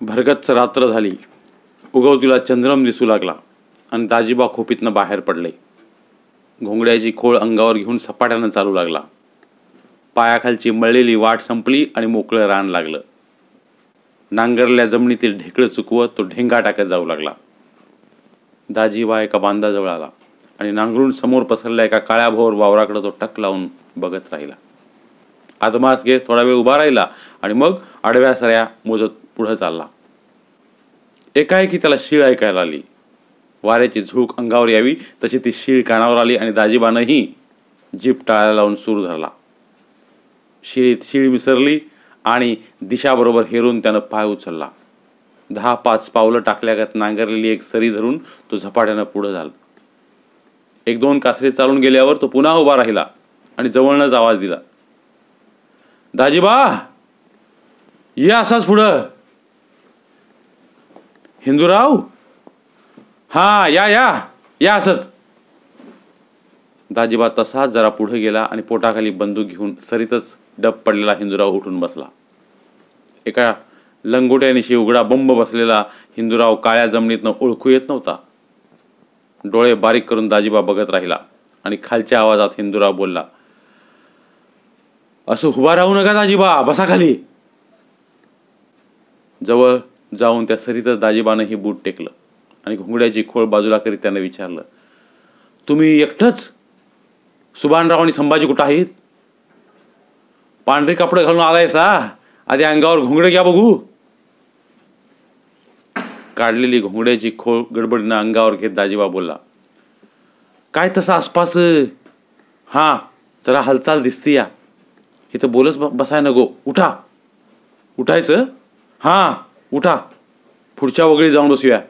भरगच्च रात्र झाली. उगवतीला चंद्रम दिसू लागला आणि दाजीबा खोपीतनं बाहेर पडले. घोंगड्याची खोळ अंगावर घेऊन सपाट्यानं चालू लागला. पायाखालची मळलेली वाट संपली आणि मोकळं रान लागलं. नांगरल्या जमिनीतील ढेकळं चुकवत तो ढेंगा टाकत जाऊ लागला. दाजीबा एका बांधाजवळ आला आणि नांगरून समोर पसरल्या एका काळ्याभोर वावराकडं वावराकडे तो टक लावून बघत राहिला. आजमास घेत थोडा वेळ उभा राहिला आणि मग आडव्या सऱ्या मोजत पुढं चालला. एकाएकी त्याला शीळ ऐकायला आली. वाऱ्याची झूक अंगावर यावी तशी ती शीळ कानावर आली आणि दाजीबानंही जीप टाळायला लावून सूर धरला. शिळीत शीळ विसरली आणि दिशाबरोबर हेरून त्यानं पाय उचलला. दहा पाच पावलं टाकल्यागत नांगरलेली एक सरी धरून तो झपाट्यानं पुढं झाला. एक दोन कासरे चालून गेल्यावर तो पुन्हा उभा राहिला आणि जवळनच आवाज दिला. दाजीबा ये असाच पुढं. हिंदूराव? हा या या या असच. दाजीबा तसाच जरा पुढे गेला आणि पोटाखाली बंदूक घेऊन सरीतच डब पडलेला हिंदूराव उठून बसला. एका लंगोट्यानिशी उघडा बंब बसलेला हिंदूराव काळ्या जमिनीतनं ओळखू येत नव्हता. डोळे बारीक करून दाजीबा बघत राहिला आणि खालच्या आवाजात हिंदूराव बोलला असं उभा राहू नका दाजीबा बसा खाली. जवळ जाऊन त्या सरीतच दाजीबानं ही बूट टेकलं आणि घोंगड्याची खोळ बाजूला करीत त्यानं विचारलं तुम्ही एकटंच? सुभानराव आणि संभाजी कुठं आहेत? पांढरे कपडे घालून आलाय सा आधी अंगावर घोंगडे घ्या बघू. काढलेली घोंगड्याची खोळ गडबडीनं अंगावर घेत दाजीबा बोलला काय तसं आसपास हां जरा हालचाल दिसती या इथं बोलच बसाय नको. उठा. उठायचं? हां उठा. पुढच्या वगळी जाऊन बसूया.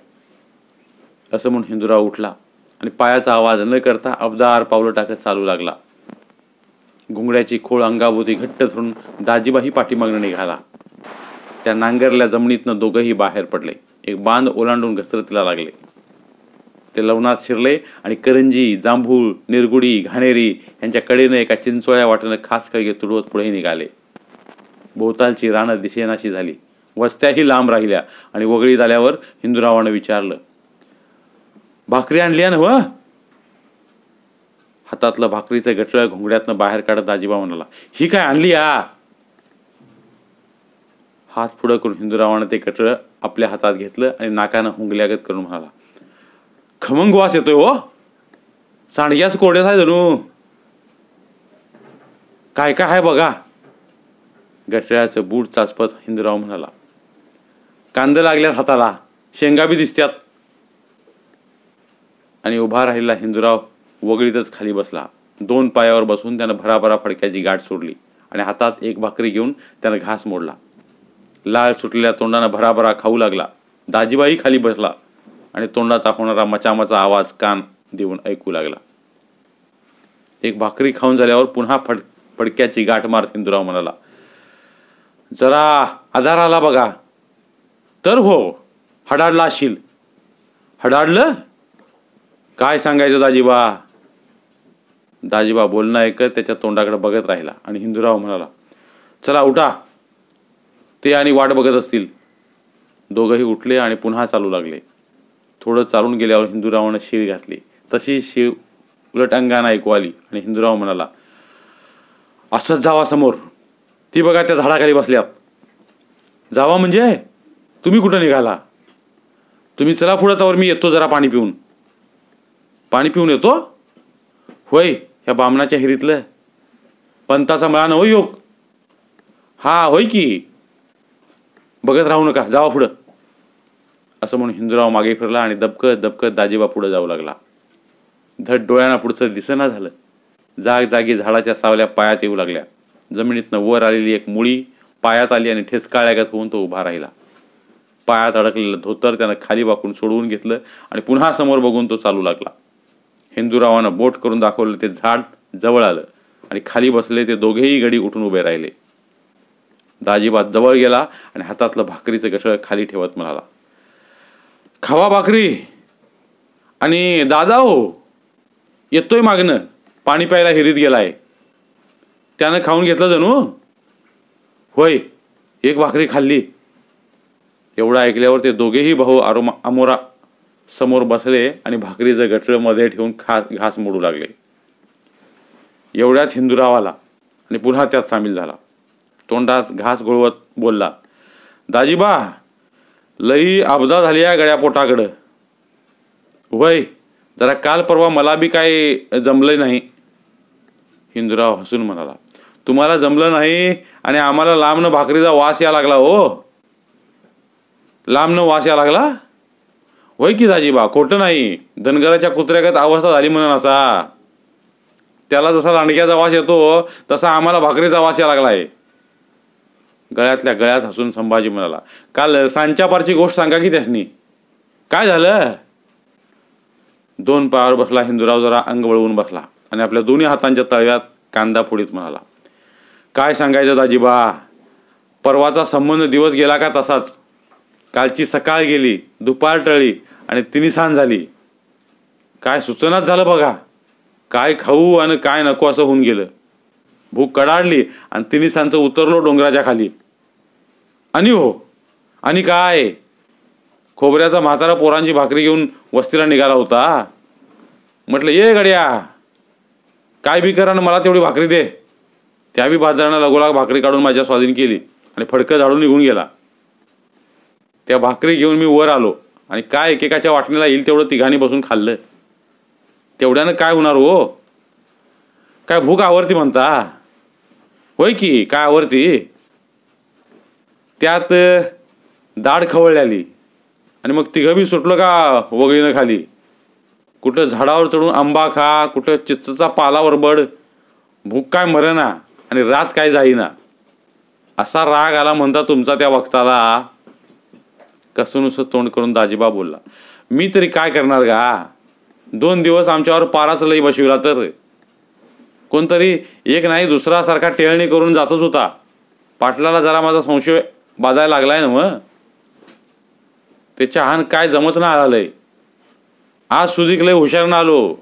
असं म्हणून हिंदुराव उठला आणि पायाचा आवाज न करता अबदार पावलं टाकत चालू लागला. घुंगड्याची खोळ अंगाभोवती घट्ट धरून दाजीबाही पाठीमागणं निघाला. त्या नांगरल्या जमिनीतनं दोघंही बाहेर पडले. एक बांध ओलांडून घसरतीला लागले. ते लवणात शिरले आणि करंजी जांभूळ निरगुडी घाणेरी यांच्या कडेनं एका चिंचोळ्या वाटेनं खास कळगे तुडवत पुढे निघाले. भोवतालची रानं दिशेनाशी झाली. वस्त्याही लांब राहिल्या आणि वगळी झाल्यावर हिंदुरावानं विचारलं भाकरी आणली ना व हातातलं भाकरीचं गटळ घोंगड्यातनं बाहेर काढत दाजीबा म्हणाला ही काय आणली आ? हात पुढं करून हिंदुरावानं ते गटळ आपल्या हातात घेतलं आणि नाकानं हुंगल्यागत करून म्हणाला खमंग वास येतोय हो. सांडग्यास कोड्यास आहे जणू काय काय आहे बघा. गटळ्याचं बूट चाचपत हिंदुराव म्हणाला. कांद लागल्यात हाताला. शेंगा बी दिसत्यात. आणि उभा राहिलेला हिंदुराव वगळीतच खाली बसला. दोन पायावर बसून त्यानं भराभरा फडक्याची गाठ सोडली आणि हातात एक भाकरी घेऊन त्यानं घास मोडला. लाल सुटलेल्या तोंडानं भराभरा खाऊ लागला. दाजीबाई खाली बसला. आणि तोंडाचा होणारा मचामचा आवाज कान देऊन ऐकू लागला. एक भाकरी खाऊन झाल्यावर पुन्हा फड फडक्याची गाठ मारत हिंदुराव म्हणाला जरा आधार आला बघा. तर हो हडाडला असशील हडाडलं? काय सांगायचं दाजीबा? दाजीबा बोलणं ऐकत त्याच्या तोंडाकडे बघत राहिला आणि हिंदुराव म्हणाला चला उठा. ते आणि वाट बघत असतील. दोघंही उठले आणि पुन्हा चालू लागले. थोडं चालून गेल्यावर हिंदुरावानं शीळ घातली. तशी शीळ उलट अंगानं ऐकू आली आणि हिंदुराव म्हणाला असंच जावा समोर. ती बघा त्या झाडाखाली बसल्यात. जावा म्हणजे? तुम्ही कुठं निघाला? तुम्ही चला पुढं त्यावर मी येतो जरा पाणी पिऊन. पाणी पिऊन येतो? होय ह्या बामणाच्या हिरीतलं. पंताचा मळा न होय योग. हा होय की. बघत राहू नका जावा पुढं. असं म्हणून हिंदूराव मागे फिरला आणि दबकत दबकत दाजीबा पुढे जाऊ लागला. धड डोळ्यांना पुढचं दिसेना झालं. जाग जागी झाडाच्या सावल्या पायात येऊ लागल्या. जमिनीतनं वर आलेली एक मुळी पायात आली आणि ठेचकाळ्यागत होऊन तो उभा राहिला. पायात अडकलेलं धोतर त्यानं खाली वाकून सोडवून घेतलं आणि पुन्हा समोर बघून तो चालू लागला. हिंदूरावानं बोट करून दाखवलं ते झाड जवळ आलं आणि खाली बसले ते दोघेही गडी उठून उभे राहिले. दाजीबा जवळ गेला आणि हातातलं भाकरीचं गठळ खाली ठेवत म्हणाला खावा भाकरी आणि दादा हो येतोय मागणं पाणी प्यायला हिरीत गेलाय. त्यानं खाऊन घेतलं जणू. होय एक भाकरी खाल्ली. एवढं ऐकल्यावर ते दोघेही भाऊ आरोमा अमोरा समोर बसले आणि भाकरीचं गटरं मध्ये ठेवून खा घास मोडू लागले. एवढ्यात हिंदुराव आला आणि पुन्हा त्यात सामील झाला. तोंडात घास गोळवत बोलला दाजीबा लई अब्दा झाली या गळ्यापोटाकडं वय जरा काल परवा मला बी काय जमलं नाही. हिंदुराव हसून म्हणाला तुम्हाला जमलं नाही आणि आम्हाला लांबनं भाकरीचा वास या लागला हो. लांबनं वास या लागला? होय की दाजीबा खोटं नाही. धनगराच्या कुत्र्यागत अवस्था झाली म्हणून असा. त्याला जसा लांडग्याचा वास येतो तसा आम्हाला भाकरीचा वास या लागलाय. गळ्यातल्या गळ्यात हसून संभाजी म्हणाला काल सांच्यापारची गोष्ट सांगा की त्यांनी? काय झालं? दोन पायावर बसला हिंदुराव जरा अंग वळवून बसला आणि आपल्या दोन्ही हातांच्या तळव्यात कांदा फोडीत म्हणाला काय सांगायचं दाजीबा? परवाचा संबंध दिवस गेला का तसाच? कालची सकाळ गेली दुपार टळली आणि तिन्ही सांज झाली. काय सुचनाच झालं बघा. काय खाऊ आणि काय नको असं होऊन गेलं. भूक कडाडली आणि तिन्ही सांचं उतरलो डोंगराच्या खाली. आणि हो आणि काय? खोबऱ्याचा म्हातारा पोरांची भाकरी घेऊन वस्तीला निघाला होता. म्हटलं ये गड्या काय बी करा ना मला तेवढी भाकरी दे. त्या बी बाजारानं लगोलाग भाकरी काढून माझ्या स्वाधीन केली आणि फडकं झाडून निघून गेला. त्या भाकरी घेऊन मी वर आलो आणि काय एकेकाच्या वाटणीला येईल तेवढं तिघांनी बसून खाल्लं. तेवढ्यानं काय होणार हो? काय भूक आवरती म्हणता? होय की काय आवरती? त्यात दाढ खवळल्याली आणि मग तिघं बी सुटलं का वगळीनं खाली. कुठं झाडावर चढून आंबा खा कुठं चिच्चचा पालावर बड. भूक काय मरेना आणि रात काय जाईना. असा राग आला म्हणता तुमचा त्या वक्ताला. कसं नुसतं तोंड करून दाजीबा बोलला मी तरी काय करणार का दोन दिवस आमच्यावर पाराच लई बसविला तर. कोणतरी एक नाही दुसरा सारखा टेळणी करून जातच होता. पाटलाला जरा माझा संशय बाजायला लागलाय ना मग? ते चहान काय जमच ना आलंय. आज सुधीक लय हुशार ना आलो.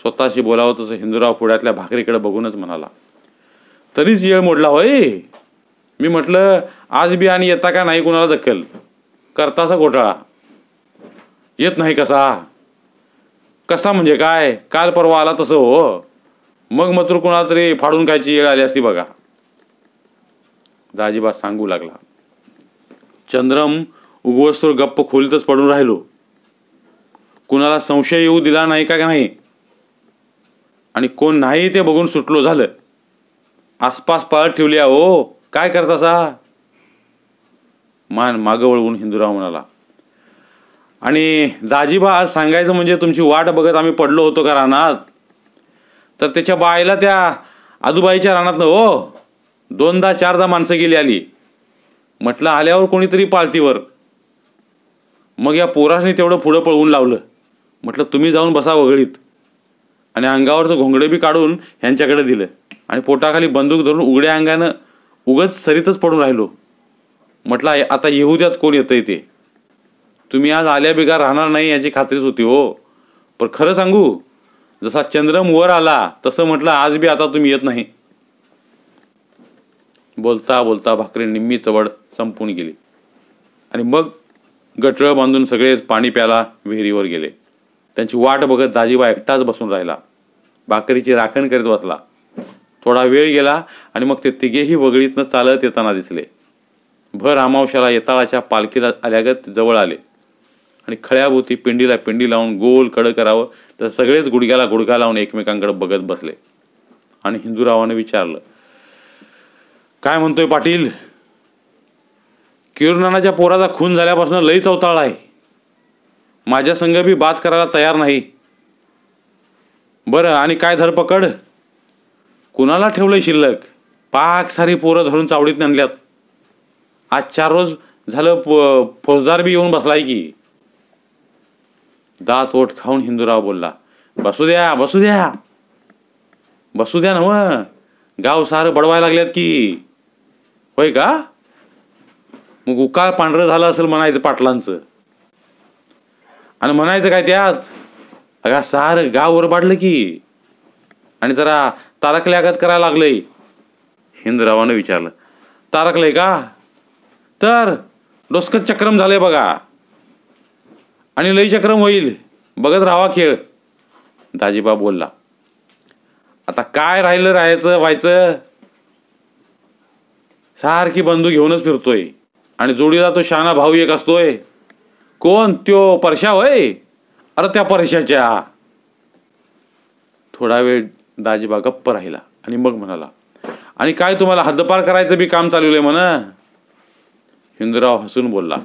स्वतःशी बोलावं तसं हिंदूराव पुढ्यातल्या भाकरीकडे बघूनच म्हणाला. तरीच येळ मोडला होय. मी म्हटलं आज बी आणि येता का नाही कुणाला दखल? करतासा घोटाळा. येत नाही कसा? कसा म्हणजे काय? काल परवा आला तसं हो. मग मात्र कुणाला तरी फाडून खायची येळ आली असती बघा. दाजीबा सांगू लागला. चंद्रम उगवस्तोर गप्प खोलीतच पडून राहिलो. कुणाला संशय येऊ दिला नाही का नाही? आणि कोण नाही ते बघून सुटलो झालं. आसपास पाळत ठेवली हो काय करतासा? मान मागं वळवून हिंदूराव म्हणाला आणि दाजीबा आज सांगायचं म्हणजे तुमची वाट बघत आम्ही पडलो होतो का रानात? तर त्याच्या बायला त्या आजूबाईच्या रानात हो दोनदा चारदा माणसं गेली आली. म्हटलं आल्यावर कोणीतरी पालतीवर मग या पोराने तेवढं पुढं पळवून लावलं. म्हटलं तुम्ही जाऊन बसा वगळीत. आणि अंगावरचं घोंगडे बी काढून ह्यांच्याकडे दिलं. आणि पोटाखाली बंदूक धरून उघड्या अंगानं उगच सरीतच पडून राहिलो. म्हटलं आता येऊ द्यात कोण येतंय ते? तुम्ही आज आल्या बिगा राहणार नाही याची खात्रीच होती हो. पण खरं सांगू जसा चंद्रम वर आला तसं म्हटलं आज बी आता तुम्ही येत नाही. बोलता बोलता भाकरी निम्मी चवड संपून गेली. आणि मग गटरं बांधून सगळेच पाणी प्याला विहिरीवर गेले. त्यांची वाट बघत दाजीबा एकटाच बसून राहिला. भाकरीची राखण करीत बसला. थोडा वेळ गेला आणि मग ते तिघेही वगळीतनं चालत येताना दिसले. भर अमावश्याला येताळाच्या पालखीला आल्यागत जवळ आले. आणि खळ्याभोवती पिंडीला पिंडी लावून गोल कडं करावं तर सगळेच गुडघ्याला गुडघा लावून एकमेकांकडे बघत बसले. आणि हिंदूरावाने विचारलं काय म्हणतोय पाटील? किरणानाच्या पोराचा खून झाल्यापासून लई चौताळ आहे. माझ्या संघ बी बात करायला तयार नाही. बरं आणि काय धरपकड? कुणाला ठेवलंय शिल्लक? पाक सारी पोरं धरून चावडीत आणल्यात आज चार रोज झालं फौजदार बी येऊन बसलाय की. दात ओठ खाऊन हिंदूराव बोलला बसू द्या बसू द्या. बसू द्या ना गाव सारं बडवायला लागल्यात की. होय का? मग उकाळ पांढरं झालं असेल म्हणायचं पाटलांचं. आणि म्हणायचं काय त्यात? अगा सार गाव वर की. आणि जरा तारकल्यागत करायला लागलंय. हिंदरावानं विचारलं. तारकलंय का? तर डोसकं चक्रम झालंय बघा. आणि लई चक्रम होईल. बघत राहावा खेळ. दाजीबा बोलला. आता काय राहिलं राहायचं व्हायचं? सारखी बंदूक घेऊनच फिरतोय. आणि जोडीला तो शहाणा भाऊ एक असतोय. कोण? त्यो परशा होय? अरे त्या परशाच्या थोडा वेळ दाजीबा गप्प राहिला आणि मग म्हणाला आणि काय तुम्हाला हद्दपार करायचं बी काम चालवलंय म्हणा? हिंदूराव हसून बोलला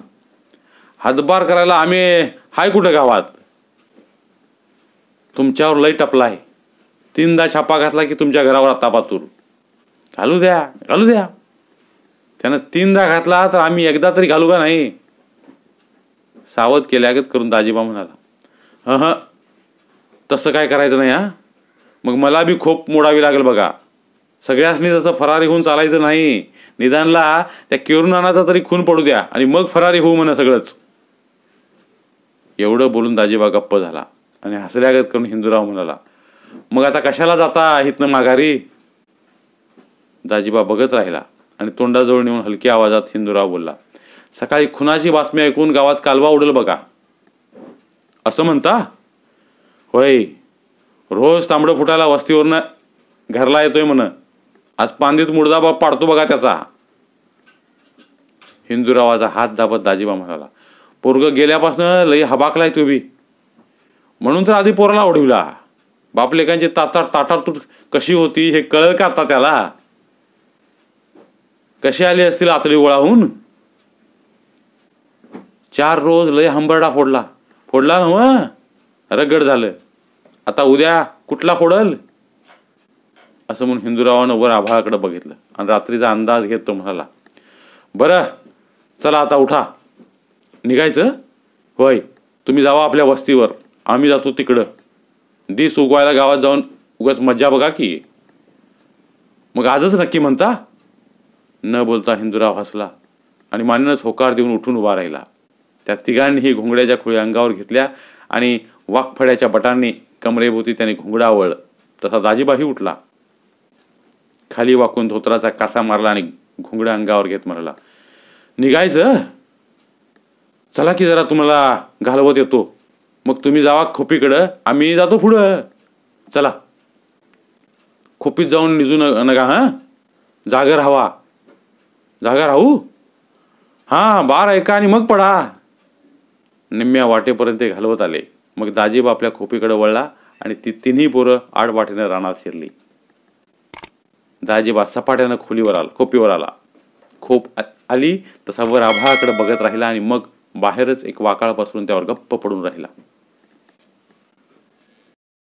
हद्दपार करायला आम्ही हाय कुठं गावात? तुमच्यावर लय टपलाय तीनदा छापा घातला की तुमच्या घरावर आता पातूर घालू द्या घालू द्या. त्यानं तीनदा घातला तर आम्ही एकदा तरी घालू का नाही? सावध केल्यागत करून दाजीबा म्हणाला ह तसं काय करायचं नाही हा? मग मला बी खोप मोडावी लागेल बघा. सगळ्यांनी जसं फरारी होऊन चालायचं नाही. निदानला त्या किरुनानाचा तरी खून पडू द्या आणि मग फरारी होऊ म्हणा सगळंच. एवढं बोलून दाजीबा गप्प झाला आणि हसल्यागत करून हिंदूराव म्हणाला मग आता कशाला जाता इथनं माघारी? दाजीबा बघत राहिला आणि तोंडाजवळ नेऊन हलक्या आवाजात हिंदूराव बोलला सकाळी खुनाची बातमी ऐकून गावात कालवा उडल बघा. असं म्हणता? होय. रोज तांबडं फुटायला वस्तीवरनं घरला येतोय म्हण. आज पांदीत मुडदा पाडतो बघा त्याचा. हिंदूरावाचा हात दाबत दाजीबा म्हणाला पोरग गेल्यापासनं लई हबाकलाय तो बी. म्हणून तर आधी पोराला ओढविला. बापलेकांची ताटाट ताटातूट कशी होती हे कळल का आता त्याला? कशी आली असतील आतडी गोळाहून चार रोज लय हंबरडा फोडला. फोडला ना मग रगड झालं. आता उद्या कुठला फोडल? असं म्हणून हिंदुरावानं वर आभाळाकडे बघितलं आणि रात्रीचा अंदाज घेत तो म्हणाला. बरं चला आता उठा. निघायचं? होय. तुम्ही जावा आपल्या वस्तीवर. आम्ही जातो तिकडं. दिस उगवायला गावात जाऊन उगाच मज्जा बघा की. मग आजच नक्की म्हणता? न बोलता हिंदूराव हसला आणि मान्यच होकार देऊन उठून उभा राहिला. त्या तिघांनीही घोंगड्याच्या खुळी अंगावर घेतल्या आणि वाकफड्याच्या बटांनी कमरेभोवती त्याने घोंगडा आवळलं तसा दाजीबाही उठला. खाली वाकून धोत्राचा कासा मारला आणि घोंगड्या अंगावर घेत म्हणाला निघायचं? चला की जरा तुम्हाला घालवत येतो. मग तुम्ही जावा खोपीकडं आम्ही जातो पुढं. चला. खोपीत जाऊन निजू न नका हां? जागर हवा. जागा राहू हां बार ऐका आणि मग पडा. निम्म्या वाटेपर्यंत ते घालवत आले. मग दाजीब आपल्या खोपीकडे वळला आणि ती तिन्ही पोरं आडवाटेनं रानात शिरली. दाजीबा सपाट्यानं खोलीवर आला खोपीवर आला. खोप आली तसा वर आभाळाकडे बघत राहिला आणि मग बाहेरच एक वाकाळ पसरून त्यावर गप्प पडून राहिला.